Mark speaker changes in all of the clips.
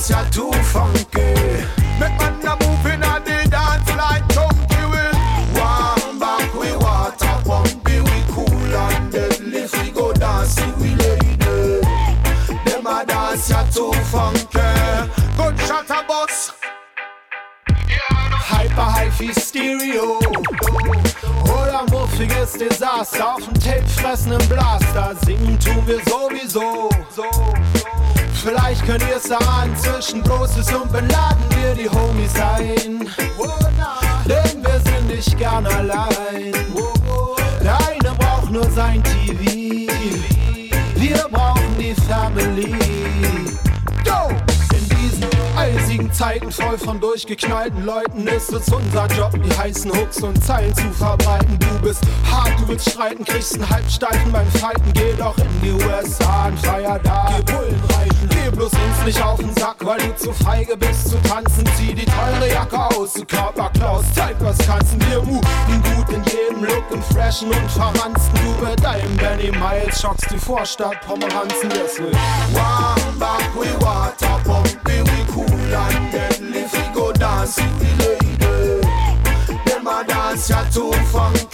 Speaker 1: is your too funky. Make man a move in a the dance like chunky we. Warm back we water pumpy we cool and deadly. We go dancing we lady. Them a dance your too funky. Gunshot a boss.
Speaker 2: Hyper hyphy stereo. Oder muffiges Desaster auf dem Tape fressen im Blaster. Singen tun wir sowieso. So, so. Vielleicht könnt ihr es ahnen, zwischen Großes und Bin laden wir die Homies ein. Denn wir sind nicht gern allein. Der braucht nur sein TV. Wir brauchen die Family. Go! eisigen Zeiten voll von durchgeknallten Leuten ist es unser Job, die heißen Hooks und Zeilen zu verbreiten. Du bist hart, du willst streiten, kriegst einen Halbsteifen beim Fighten. Geh doch in die USA und feier da. Nicht auf den Sack, weil du zu feige bist zu tanzen. Zieh die teure Jacke aus, du Körperklaus, zeig was kannst. Wir muten gut in jedem Look, im Freshen und Verransten. Du mit deinem Benny Miles schockst die Vorstadt Pomeranzen, deswegen.
Speaker 1: One back, we water pump, we cool and deadly fi go dance with the lady. Them a dance ya too funky.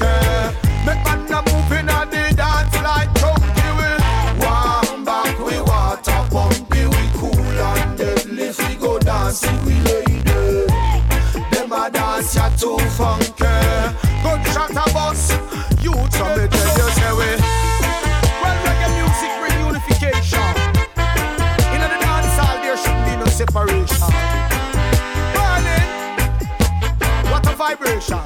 Speaker 1: Too funky. Gunshot a bus, you tell me tell you say we. Well reggae music bring unification. In the dance hall there shouldn't be no separation. Burning, what a vibration.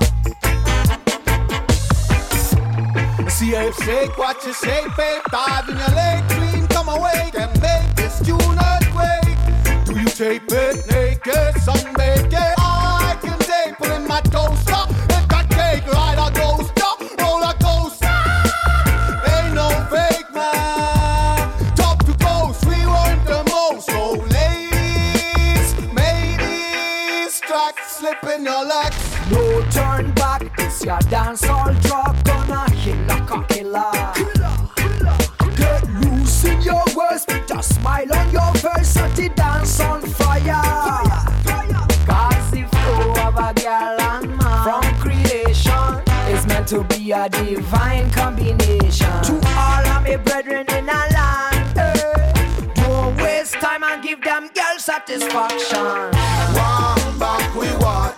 Speaker 2: See if shake what you shake, babe. Dive in your leg, clean, come away, and make this tune earthquake. Do you tape it naked, sunbaked? Ladies, track slip in your legs.
Speaker 3: No turn back, it's your dance all drop gonna hit like a killer. Get loose in your words, put a smile on your face, set the dance on fire. Cause the flow of a girl and man from creation is meant to be a divine combination. To all of my brethren in a land, eh, don't waste time and give them girl satisfaction.
Speaker 1: Warm back we water